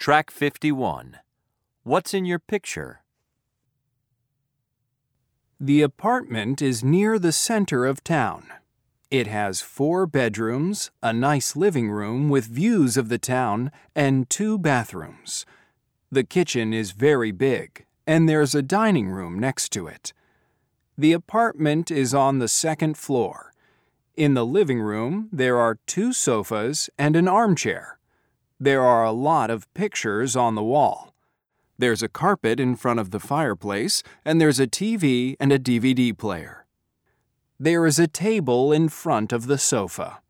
Track 51. What's in your picture? The apartment is near the center of town. It has four bedrooms, a nice living room with views of the town, and two bathrooms. The kitchen is very big, and there's a dining room next to it. The apartment is on the second floor. In the living room, there are two sofas and an armchair. There are a lot of pictures on the wall. There's a carpet in front of the fireplace, and there's a TV and a DVD player. There is a table in front of the sofa.